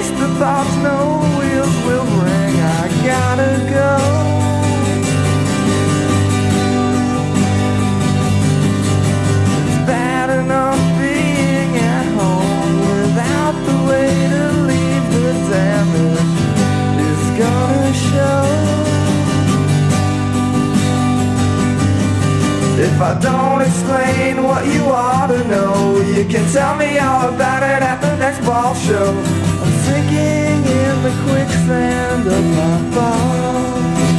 least the thoughts no wheels will ring. I gotta go. It's bad enough being at home without the way to leave the damage is gonna show. If I don't explain what you ought to know, you can tell me all about it at the next ball show sinking in the quicksand of my thoughts.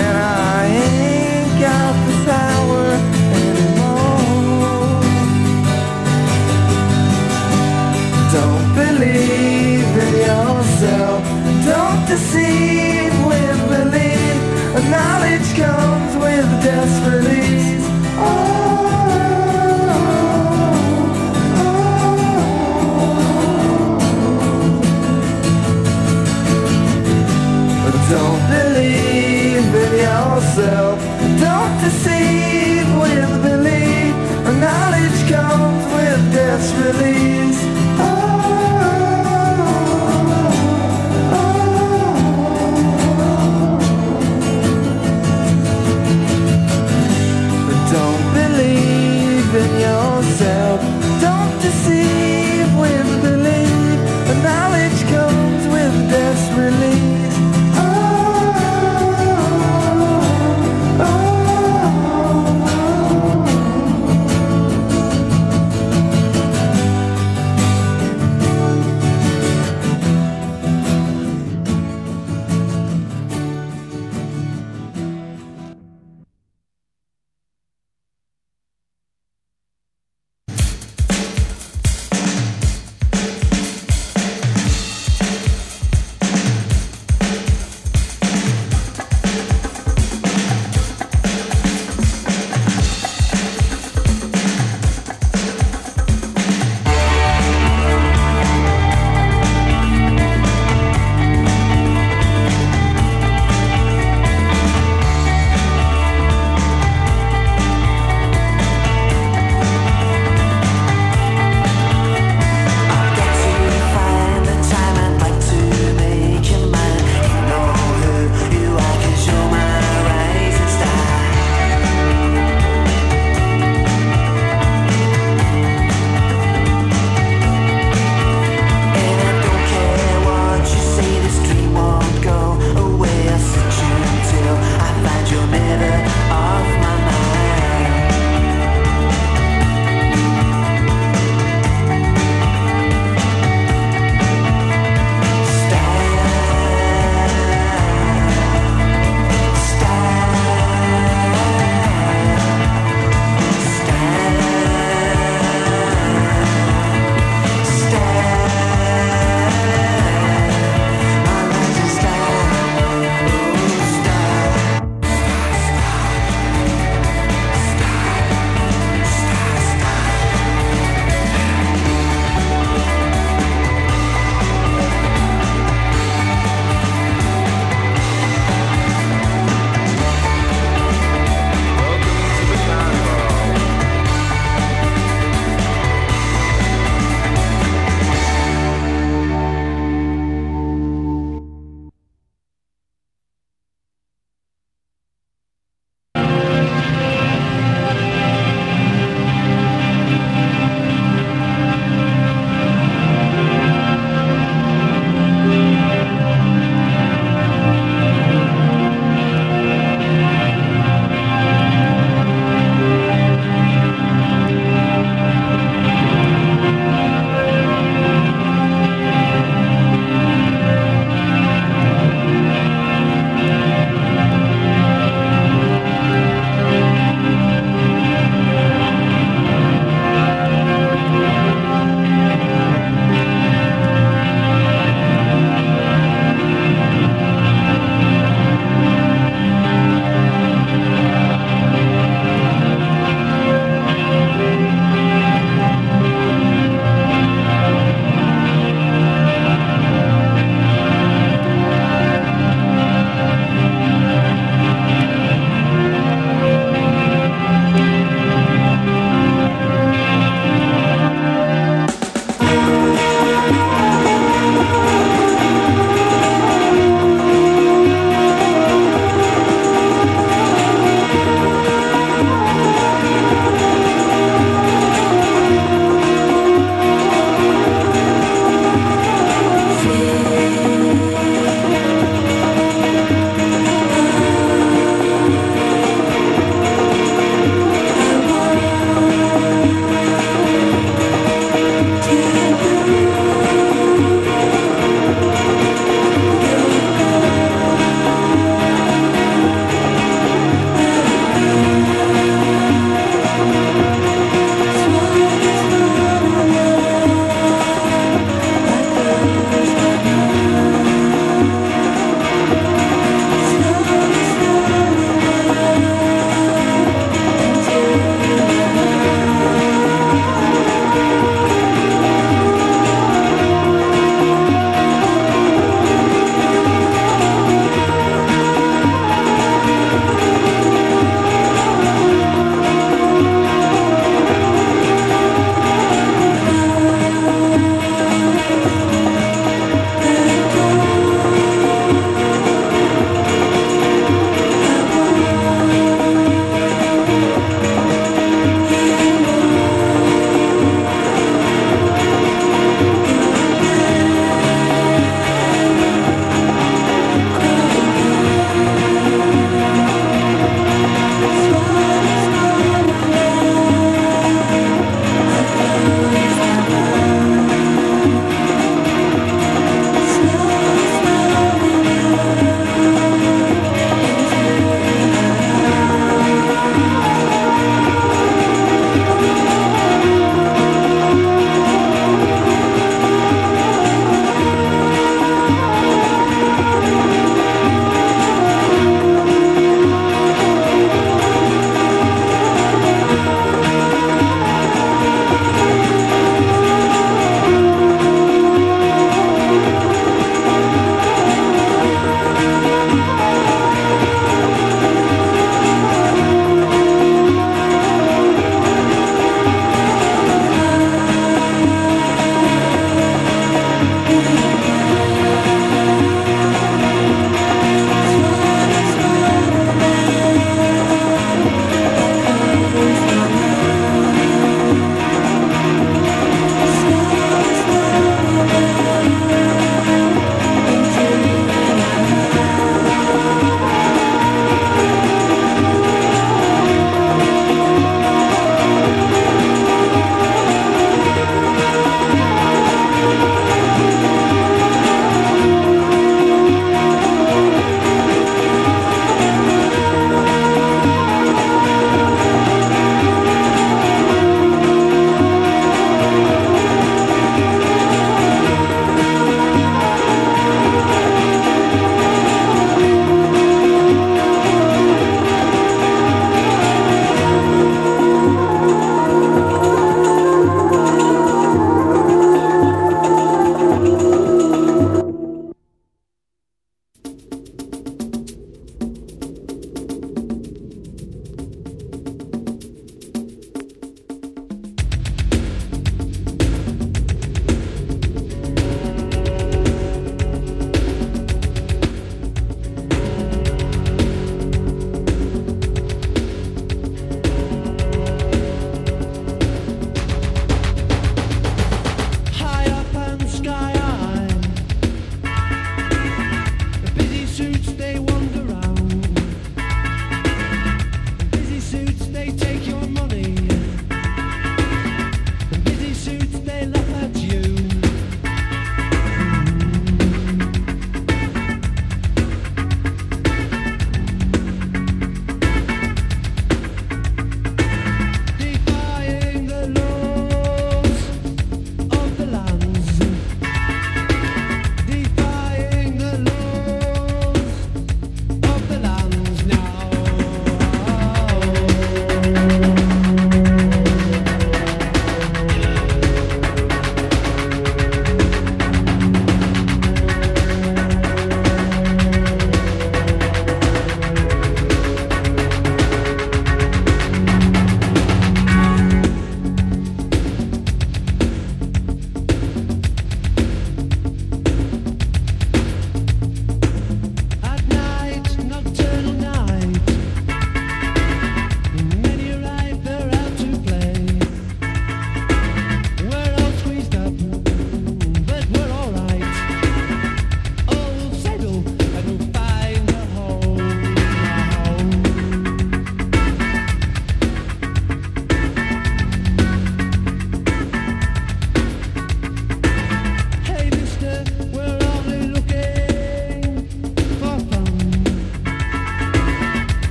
And I ain't got the power anymore. Don't believe in yourself. Don't deceive with belief. Knowledge comes with desperation.